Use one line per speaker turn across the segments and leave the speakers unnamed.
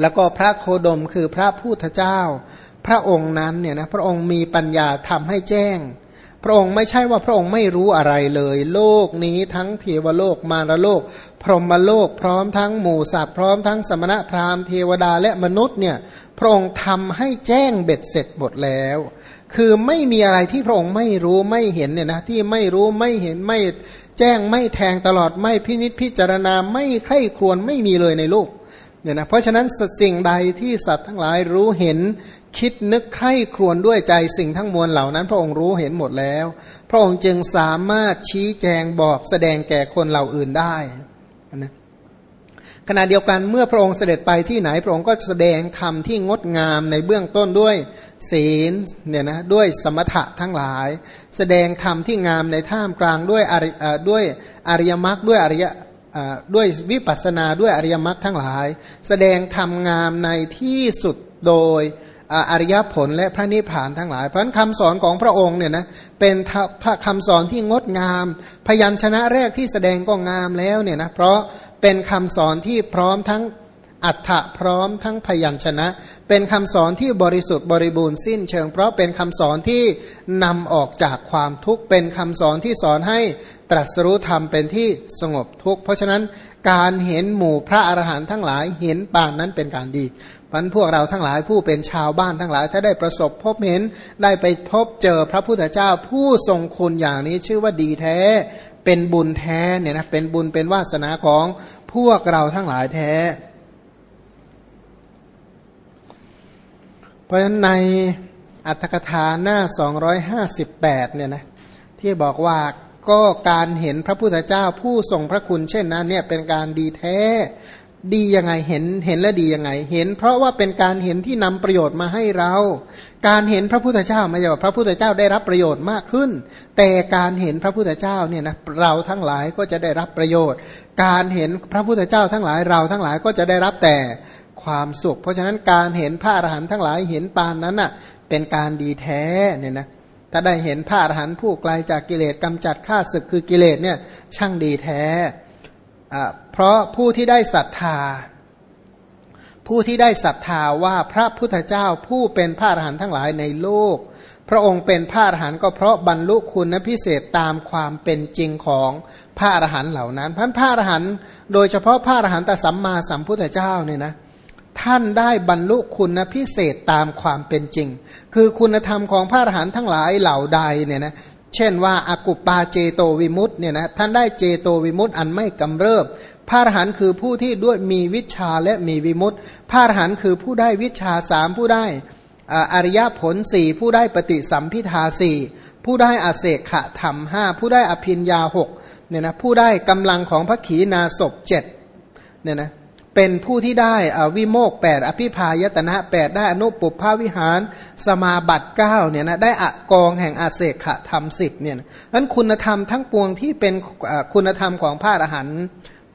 แล้วก็พระโคดมคือพระพุทธเจ้า พระองค์นั้นเนี่ยนะพระองค์มีปัญญาทำให้แจ้ง พระองค์ไม่ใช่ว่าพระองค์ไม่รู้อะไรเลย โลกนี้ทั้งเทวโลกมารโลก พรหมโลกพร้อมทั้งหมู่สัตว์พร้อมทั้งสมณะพราหมณ์เทวดาและมนุษย์เนี่ยพระองค์ทำให้แจ้งเบ็ดเสร็จหมดแล้ว คือไม่มีอะไรที่พระองค์ไม่รู้ไม่เห็นเนี่ยนะที่ไม่รู้ไม่เห็นไม่แจ้งไม่แทงตลอดไม่พินิษพิจารณาไม่ใคร่ครวญไม่มีเลยในโลก เนี่ยนะเพราะฉะนั้นสิ่งใดที่สัตว์ทั้งหลายรู้เห็น คิดนึกใคร่ครวญด้วยใจสิ่งทั้งมวลเหล่านั้น พระองค์รู้เห็นหมดแล้ว พระองค์จึงสามารถชี้แจงบอกแสดงแก่คนเหล่าอื่นได้นะขณะเดียวกันเมื่อพระองค์เสด็จไปที่ไหนพระองค์ก็แสดงธรรมที่งดงามในเบื้องต้นด้วยศีลเนี่ยนะด้วยสมถะทั้งหลาย แสดงธรรมที่งามในท่ามกลางด้วยอริด้วยอริยมรรคด้วยอริย ด้วยวิปัสสนาด้วยอริยมรรคทั้งหลาย แสดงธรรมงามในที่สุดโดยอริยผลและพระนิพพานทั้งหลาย เพราะคำสอนของพระองค์เนี่ยนะเป็นคำสอนที่งดงาม พยัญชนะแรกที่แสดงก็งามแล้วเนี่ยนะเพราะเป็นคำสอนที่พร้อมทั้ง อัฏฐะพร้อมทั้งพยัญชนะ เป็นคำสอนที่บริสุทธิ์บริบูรณ์สิ้นเชิง เพราะเป็นคำสอนที่นำออกจากความทุกข์เป็นคำสอนที่สอนให้ตรัสรู้ธรรมเป็นที่สงบทุกข์เพราะฉะนั้นการเห็นหมู่พระอรหันต์ทั้งหลายเห็นปานนั้นเป็นการดีพันพวกเราทั้งหลายผู้เป็นชาวบ้านทั้งหลาย ถ้าได้ประสบพบเห็นได้ไปพบเจอพระพุทธเจ้าผู้ทรงคุณอย่างนี้ชื่อว่าดีแท้ เป็นบุญแท้เนี่ยนะเป็นบุญเป็นวาสนาของพวกเราทั้งหลายแท้ เพราะฉะนั้นในอัตถกถาหน้า 258เนี่ยนะที่บอกว่าก็การเห็นพระพุทธเจ้าผู้ทรงพระคุณเช่นนั้นเนี่ยเป็นการดีแท้ดียังไงเห็นเห็นและดียังไง เห็น เพราะว่าเป็นการเห็นที่นำประโยชน์มาให้เรา การเห็นพระพุทธเจ้าไม่ใช่ว่าพระพุทธเจ้าได้รับประโยชน์มากขึ้น แต่การเห็นพระพุทธเจ้าเนี่ยนะเราทั้งหลายก็จะได้รับประโยชน์ การเห็นพระพุทธเจ้าทั้งหลายเราทั้งหลายก็จะได้รับแต่ ความสุข เพราะฉะนั้นการเห็นพระอรหันต์ทั้งหลายเห็นปานนั้นน่ะเป็นการดีแท้เนี่ยนะถ้าได้เห็นพระอรหันต์ผู้ไกลาจากกิเลสกำจัดข้าศึกคือกิเลสเนี่ยช่างดีแท้เพราะผู้ที่ได้ศรัทธา ผู้ที่ได้ศรัทธาว่าพระพุทธเจ้าผู้เป็นพระอรหันต์ทั้งหลายในโลก พระองค์เป็นพระอรหันต์ก็เพราะบรรลุคุณพิเศษตามความเป็นจริงของพระอรหันต์เหล่านั้นพันพระอรหันต์โดยเฉพาะพระอรหันตสัมมาสัมพุทธเจ้าเนี่ยนะ ท่านได้บรรลุคุณพิเศษตามความเป็นจริง คือคุณธรรมของพระอรหันต์ทั้งหลายเหล่าใดเนี่ยนะเช่นว่าอากุปปาเจโตวิมุตต์เนี่ยนะท่านได้เจโตวิมุตต์อันไม่กำเริบ พระอรหันต์คือผู้ที่ด้วยมีวิชาและมีวิมุตต์พระอรหันต์คือผู้ได้วิชาสามผู้ได้อริยผลสี่ผู้ได้ปฏิสัมพิทาสี่ผู้ได้อาเสกขะธรรมห้าผู้ได้อภินยาหกเนี่ยนะผู้ได้กำลังของพระขีณาศพเจ็ดเนี่ยนะ เป็นผู้ที่ได้วิโมกแปดอภิพายตนะแปดได้อนุปุพาวิหาร สมาบัติเก้าเนี่ยนะได้อะกองแห่งอาเสขะธรรมสิบเนี่ยนั้นคุณธรรมทั้งปวงที่เป็นคุณธรรมของพระอรหันต์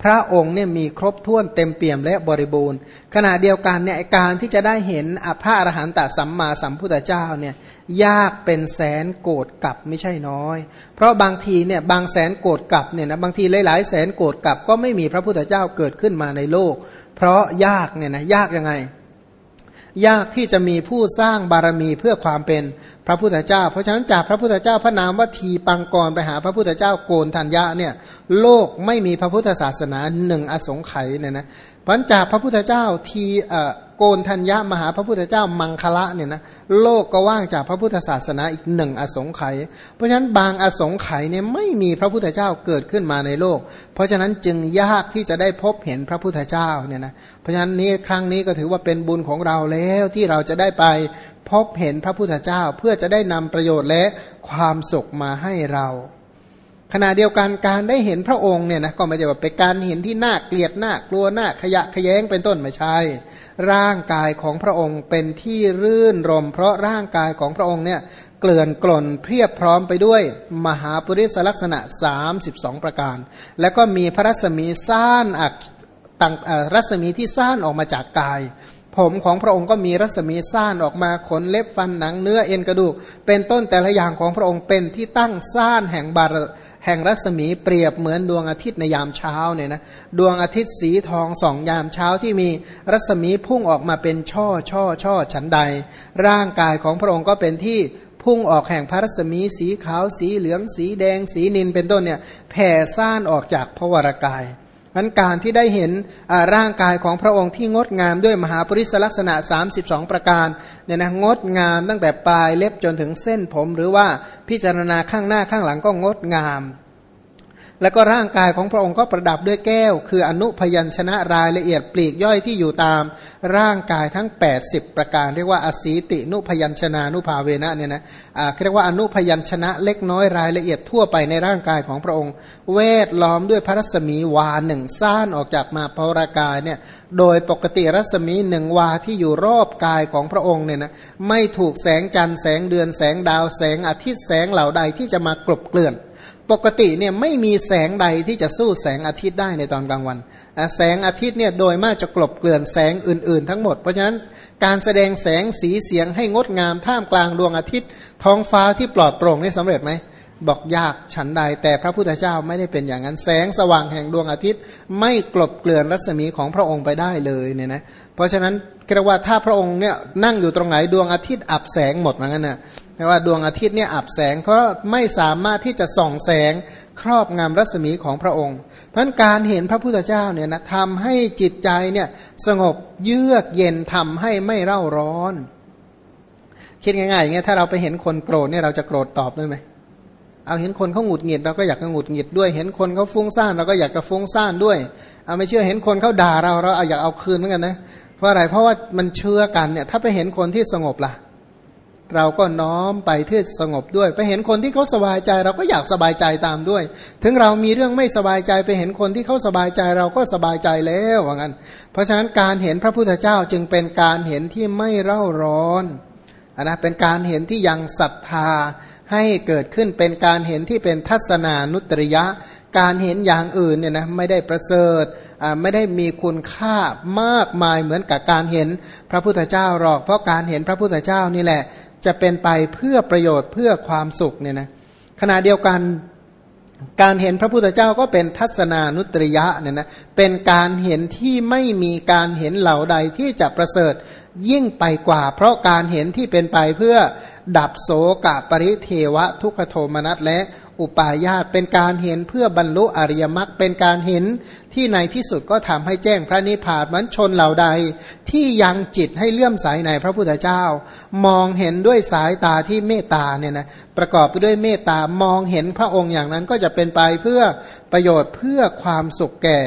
พระองค์เนี่ยมีครบถ้วนเต็มเปี่ยมและบริบูรณ์ ขณะเดียวกันเนี่ยการที่จะได้เห็นอภาอรหันตสัมมาสัมพุทธเจ้าเนี่ย ยากเป็นแสนโกรธกับไม่ใช่น้อย เพราะบางทีเนี่ยบางแสนโกรธกับเนี่ยนะบางทีหลายๆ แสนโกรธกับก็ไม่มีพระพุทธเจ้าเกิดขึ้นมาในโลก เพราะยากเนี่ยนะยากยังไง ยากที่จะมีผู้สร้างบารมีเพื่อความเป็นพระพุทธเจ้า เพราะฉะนั้นจากพระพุทธเจ้าพระนามว่าทีปังกรไปหาพระพุทธเจ้าโกนทัญญะเนี่ยโลกไม่มีพระพุทธศาสนาหนึ่งอสงไขยเนี่ยนะ พันจากพระพุทธเจ้าทีโกนทัญญะมหาพระพุทธเจ้ามังคละเนี่ยนะโลกก็ว่างจากพระพุทธศาสนาอีกหนึ่งอสงไขยเพราะฉะนั้นบางอสงไขยเนี่ยไม่มีพระพุทธเจ้าเกิดขึ้นมาในโลก เพราะฉะนั้นจึงยากที่จะได้พบเห็นพระพุทธเจ้าเนี่ยนะเพราะฉะนั้นนี้ครั้งนี้ก็ถือว่าเป็นบุญของเราแล้วที่เราจะได้ไปพบเห็นพระพุทธเจ้าเพื่อจะได้นำประโยชน์และความสุขมาให้เรา ขณะเดียวกันการได้เห็นพระองค์เนี่ยนะก็ไม่ใช่ว่าเป็นการเห็นที่น่าเกลียดน่ากลัวน่าขยะขยงเป็นต้นไม่ใช่ร่างกายของพระองค์เป็นที่รื่นรม เพราะร่างกายของพระองค์เนี่ยเกลื่อนกล่นเพียบพร้อมไปด้วยมหาปุริสลักษณะ 32 ประการ แล้วก็มีพระรัศมีซ่านอักตังรัศมีที่ซ่านออกมาจากกาย ผมของพระองค์ก็มีรัศมีซ่านออกมาขนเล็บฟันหนังเนื้อเอ็นกระดูก เป็นต้นแต่ละอย่างของพระองค์เป็นที่ตั้งซ่านแห่งบาร แห่งรัศมีเปรียบเหมือนดวงอาทิตย์ในยามเช้าเนี่ยนะดวงอาทิตย์สีทองสองยามเช้าที่มีรัศมีพุ่งออกมาเป็นช่อช่อช่อฉันใด ร่างกายของพระองค์ก็เป็นที่พุ่งออกแห่งพระรัศมีสีขาวสีเหลืองสีแดงสีนินเป็นต้นเนี่ยแผ่ซ่านออกจากพระวรากาย มันการที่ได้เห็นร่างกายของพระองค์ที่งดงามด้วยมหาปริศลักษณะ 32 ประการเนี่ยนะงดงามตั้งแต่ปลายเล็บจนถึงเส้นผม หรือว่าพิจารณาข้างหน้าข้างหลังก็งดงาม แล้วก็ร่างกายของพระองค์ก็ประดับด้วยแก้ว คืออนุพยัญชนะรายละเอียดปลีกย่อยที่อยู่ตามร่างกายทั้ง 80 ประการเรียกว่าอสีตินุพยัญชนะนุภาเวนะเนี่ยนะอ่าเรียกว่าอนุพยัญชนะเล็กน้อยรายละเอียดทั่วไปในร่างกายของพระองค์ เวทล้อมด้วยพระรัศมีวาหนึ่งซ่านออกจากมาภรากายเนี่ยโดยปกติรัศมีหนึ่งวาที่อยู่รอบกายของพระองค์เนี่ยนะไม่ถูกแสงจันทร์แสงเดือนแสงดาวแสงอาทิตย์แสงเหล่าใดที่จะมากลบเกลื่อน ปกติเนี่ยไม่มีแสงใดที่จะสู้แสงอาทิตย์ได้ในตอนกลางวัน แสงอาทิตย์เนี่ยโดยมากจะกลบเกลื่อนแสงอื่นๆ ทั้งหมด เพราะฉะนั้นการแสดงแสงสีเสียงให้งดงามท่ามกลางดวงอาทิตย์ ท้องฟ้าที่ปลอดโปร่งนี่สำเร็จไหมบอกยากฉันใดแต่พระพุทธเจ้าไม่ได้เป็นอย่างนั้นแสงสว่างแห่งดวงอาทิตย์ ไม่กลบเกลื่อนรัศมีของพระองค์ไปได้เลยเนี่ยนะเพราะฉะนั้น เรียกว่าถ้าพระองค์เนี่ยนั่งอยู่ตรงไหนดวงอาทิตย์อับแสงหมดเหมือนกันนะแปลว่าดวงอาทิตย์เนี่ยอับแสงเพราะไม่สามารถที่จะส่องแสงครอบงำรัศมีของพระองค์ เพราะการเห็นพระพุทธเจ้าเนี่ยนะทำให้จิตใจเนี่ยสงบเยือกเย็นทำให้ไม่เร่าร้อน คิดง่ายๆอย่างเงี้ยถ้าเราไปเห็นคนโกรธเนี่ยเราจะโกรธตอบด้วยไหมเอาเห็นคนเขาหงุดหงิดเราก็อยากจะหงุดหงิดด้วย เห็นคนเขาฟุ้งซ่านเราก็อยากจะฟุ้งซ่านด้วยเอาไม่เชื่อเห็นคนเขาด่าเราเราอยากเอาคืนเหมือนกันนะ เพราะอะไรเพราะว่ามันเชื่อกันเนี่ย ถ้าไปเห็นคนที่สงบล่ะ เราก็น้อมไปเพื่อสงบด้วย ไปเห็นคนที่เขาสบายใจ เราก็อยากสบายใจตามด้วย ถึงเรามีเรื่องไม่สบายใจไปเห็นคนที่เขาสบายใจเราก็สบายใจแล้วว่างั้น เพราะฉะนั้นการเห็นพระพุทธเจ้าจึงเป็นการเห็นที่ไม่เร่าร้อนนะเป็นการเห็นที่ยังศรัทธาให้เกิดขึ้นเป็นการเห็นที่เป็นทัศนานุตริยะ การเห็นอย่างอื่นเนี่ยนะไม่ได้ประเสริฐ ไม่ได้มีคุณค่ามากมายเหมือนกับการเห็นพระพุทธเจ้าหรอก เพราะการเห็นพระพุทธเจ้านี่แหละ จะเป็นไปเพื่อประโยชน์เพื่อความสุขเนี่ยนะขณะเดียวกันการเห็นพระพุทธเจ้าก็เป็นทัศนานุตริยะเนี่ยนะเป็นการเห็นที่ไม่มีการเห็นเหล่าใดที่จะประเสริฐยิ่งไปกว่า เพราะการเห็นที่เป็นไปเพื่อดับโสกะปริเทวะทุกขโทมนัสและ อุปาญาตเป็นการเห็นเพื่อบรรลุอริยมรรคเป็นการเห็นที่ในที่สุดก็ทำให้แจ้งพระนิพพานมันชนเหล่าใด ที่ยังจิตให้เลื่อมใสในพระพุทธเจ้า มองเห็นด้วยสายตาที่เมตตาเนี่ยนะประกอบไปด้วยเมตตามองเห็นพระองค์อย่างนั้นก็จะเป็นไปเพื่อประโยชน์เพื่อความสุขแก่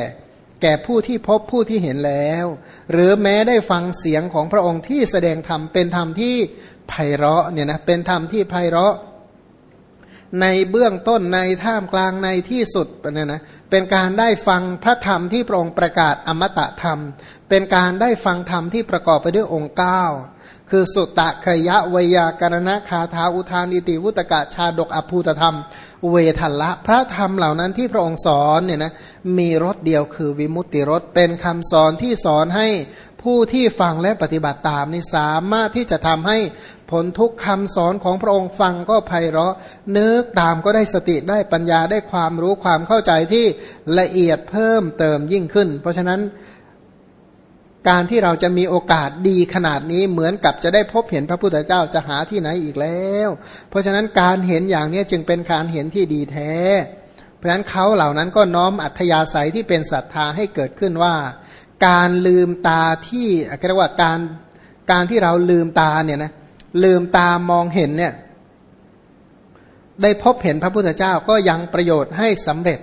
แก่ผู้ที่พบผู้ที่เห็นแล้ว หรือแม้ได้ฟังเสียงของพระองค์ที่แสดงธรรมเป็นธรรมที่ไพเราะเนี่ยนะเป็นธรรมที่ไพเราะ ในเบื้องต้นในท่ามกลางในที่สุดเนี่ยนะเป็นการได้ฟังพระธรรมที่พระองค์ประกาศอมตะธรรม เป็นการได้ฟังธรรมที่ประกอบไปด้วยองค์เก้าคือสุตตะขยะวยากรณะคาถาอุทานอิติวุตกะชาดกอภูตธรรม เวทละพระธรรมเหล่านั้นที่พระองค์สอนเนี่ยนะมีรสเดียวคือวิมุตติรสเป็นคำสอนที่สอนให้ ผู้ที่ฟังและปฏิบัติตามนี่สามารถที่จะทำให้ผลทุกคำสอนของพระองค์ฟังก็ไพเราะนึกตามก็ได้สติได้ปัญญาได้ความรู้ความเข้าใจที่ละเอียดเพิ่มเติมยิ่งขึ้น เพราะฉะนั้นการที่เราจะมีโอกาสดีขนาดนี้เหมือนกับจะได้พบเห็นพระพุทธเจ้าจะหาที่ไหนอีกแล้ว เพราะฉะนั้นการเห็นอย่างนี้จึงเป็นการเห็นที่ดีแท้ เพราะฉะนั้นเขาเหล่านั้นก็น้อมอัธยาศัยที่เป็นศรัทธาให้เกิดขึ้นว่า การลืมตาที่เรียกว่าการการที่เราลืมตาเนี่ยนะลืมตามองเห็นเนี่ยได้พบเห็นพระพุทธเจ้าก็ยังประโยชน์ให้สำเร็จ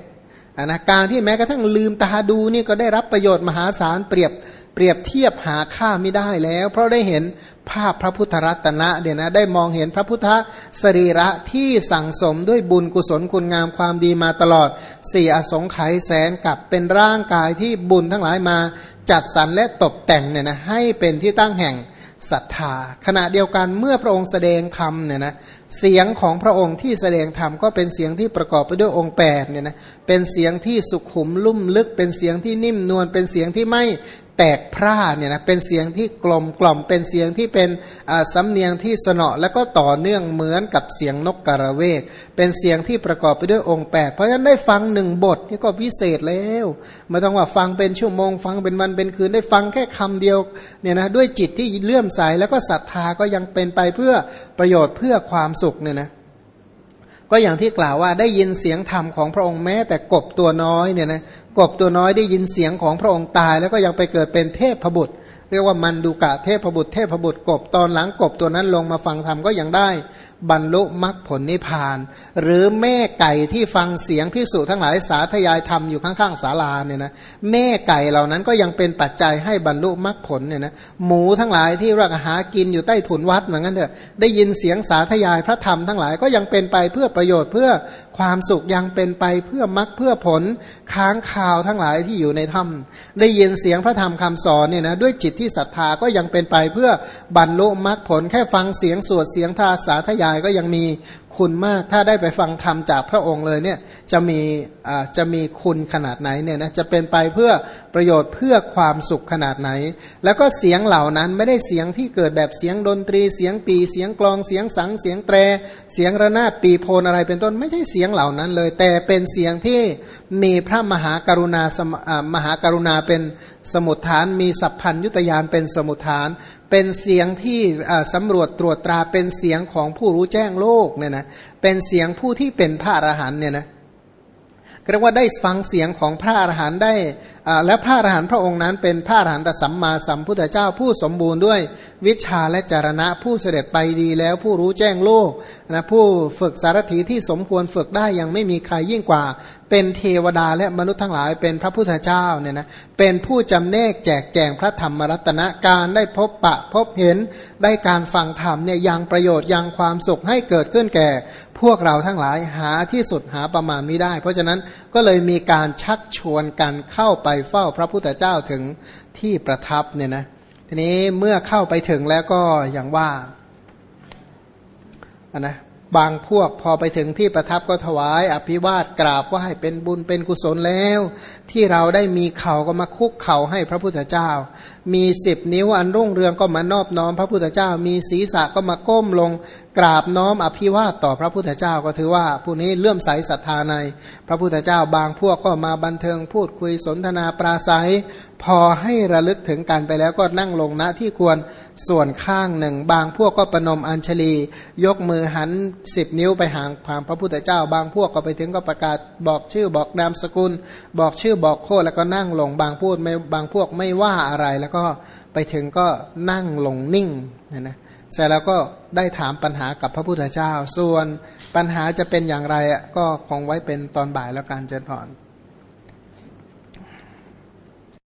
นะการที่แม้กระทั่งลืมตาดูนี่ก็ได้รับประโยชน์มหาศาลเปรียบ เปรียบเทียบหาค่าไม่ได้แล้ว เพราะได้เห็นภาพพระพุทธรัตนะเดี๋ยนะได้มองเห็นพระพุทธสรีระที่สั่งสมด้วยบุญกุศลคุณงามความดีมาตลอดสี่อสงไขยแสนกับเป็นร่างกายที่บุญทั้งหลายมาจัดสรรและตกแต่งเนี่ยนะให้เป็นที่ตั้งแห่งศรัทธา ขณะเดียวกันเมื่อพระองค์แสดงธรรมเนี่ยนะเสียงของพระองค์ที่แสดงธรรมก็เป็นเสียงที่ประกอบไปด้วยองค์แปดเนี่ยนะเป็นเสียงที่สุขุมลุ่มลึก เป็นเสียงที่นิ่มนวลเป็นเสียงที่ไม่ แตกพร่าเนี่ยนะเป็นเสียงที่กลมกล่อมเป็นเสียงที่เป็นสำเนียงที่สนอแล้วก็ต่อเนื่องเหมือนกับเสียงนกกระเวก เป็นเสียงที่ประกอบไปด้วยองค์แปดเพราะฉะนั้นได้ฟังหนึ่งบทนี่ก็พิเศษแล้วไม่ต้องว่าฟังเป็นชั่วโมง ฟังเป็นวันเป็นคืนได้ฟังแค่คำเดียวเนี่ยนะด้วยจิตที่เลื่อมใสแล้วก็ศรัทธาก็ยังเป็นไปเพื่อประโยชน์เพื่อความสุขเนี่ยนะก็อย่างที่กล่าวว่าได้ยินเสียงธรรมของพระองค์แม้แต่กบตัวน้อยเนี่ยนะ กบตัวน้อยได้ยินเสียงของพระองค์ตาย แล้วก็ยังไปเกิดเป็นเทพพบุตร เรียกว่ามันดูกะเทพบุตร เทพบุตรกบตอนหลังกบตัวนั้นลงมาฟังธรรมก็ยังได้ บรรลุมรรคผลนิพพาน หรือแม่ไก่ที่ฟังเสียงพิสุทั้งหลายสาธยายธรรมอยู่ข้างๆศาลาเนี่ยนะแม่ไก่เหล่านั้นก็ยังเป็นปัจจัยให้บรรลุมรรคผลเนี่ยนะหมูทั้งหลายที่รักหากินอยู่ใต้ถุนวัดเหมือนกันเถอะได้ยินเสียงสาธยายพระธรรมทั้งหลายก็ยังเป็นไปเพื่อประโยชน์เพื่อความสุขยังเป็นไปเพื่อมรรคเพื่อผลค้างข่าวทั้งหลายที่อยู่ในถ้ำได้ยินเสียงพระธรรมคำสอนเนี่ยนะด้วยจิตที่ศรัทธาก็ยังเป็นไปเพื่อบรรลุมรรคผลแค่ฟังเสียงสวดเสียงทาสาธยายก็ยังมี คุณมาก ถ้าได้ไปฟังธรรมจากพระองค์เลยเนี่ยจะมีจะมีคุณขนาดไหนเนี่ยนะจะเป็นไปเพื่อประโยชน์เพื่อความสุขขนาดไหน แล้วก็เสียงเหล่านั้นไม่ได้เสียงที่เกิดแบบเสียงดนตรี เสียงปีเสียงกลองเสียงสังเสียงแตร เสียงระนาดปีโพนอะไรเป็นต้นไม่ใช่เสียงเหล่านั้นเลย แต่เป็นเสียงที่มีพระมหากรุณามหากรุณาเป็นสมุทฐานมีสัพพัญยุตยานเป็นสมุทฐาน เป็นเสียงที่สำรวจตรวจตราเป็นเสียงของผู้รู้แจ้งโลกเนี่ยนะเป็นเสียงผู้ที่เป็นพระอรหันเนี่ยนะ เรียกว่าได้ฟังเสียงของพระอรหันต์ได้และพระอรหันต์พระองค์นั้น เป็นพระอรหันตสัมมาสัมพุทธเจ้าผู้สมบูรณ์ด้วยวิชาและจารณะผู้เสด็จไปดีแล้วผู้รู้แจ้งโลกนะผู้ฝึกสารถีที่สมควรฝึกได้ยังไม่มีใครยิ่งกว่า เป็นเทวดาและมนุษย์ทั้งหลายเป็นพระพุทธเจ้าเนี่ยนะเป็นผู้จำแนกแจกแจงพระธรรมรัตนะการได้พบปะพบเห็นได้การฟังธรรมเนี่ยยังประโยชน์ยังความสุขให้เกิดขึ้นแก่ วกเราทั้งหลายหาที่สุดหาประมาณไม่ได้ เพราะฉะนั้นก็เลยมีการชักชวนกันเข้าไปเฝ้าพระพุทธเจ้าถึงที่ประทับเนี่ยนะทีนี้เมื่อเข้าไปถึงแล้วก็อย่างว่าอันนะ บางพวกพอไปถึงที่ประทับก็ถวาย อภิวาทกราบว่าให้เป็นบุญเป็นกุศลแล้ว ที่เราได้มีเข่าก็มาคุกเข่าให้พระพุทธเจ้า มีสิบนิ้วอันรุ่งเรืองก็มานอบน้อมพระพุทธเจ้า มีศีรษะก็มาก้มลง กราบน้อมอภิวาทต่อพระพุทธเจ้าก็ถือว่าผู้นี้เลื่อมใสศรัทธาใน พระพุทธเจ้าบางพวกก็มาบันเทิงพูดคุยสนทนาปราศัย พอให้ระลึกถึงกันไปแล้วก็นั่งลงณที่ควร ส่วนข้างหนึ่ง บางพวกก็ประนมอัญชลี ยกมือหันสิบนิ้วไปหางผ่านพระพุทธเจ้า บางพวกก็ไปถึงก็ประกาศบอกชื่อบอกนามสกุล บอกชื่อบอกโคแล้วก็นั่งลง บางพูดไม่บางพวกไม่ว่าอะไรแล้วก็ไปถึงก็นั่งลงนิ่งนะนะเสร็จแล้วก็ได้ถามปัญหากับพระพุทธเจ้า ส่วนปัญหาจะเป็นอย่างไรก็คงไว้เป็นตอนบ่ายแล้วการเจริญพร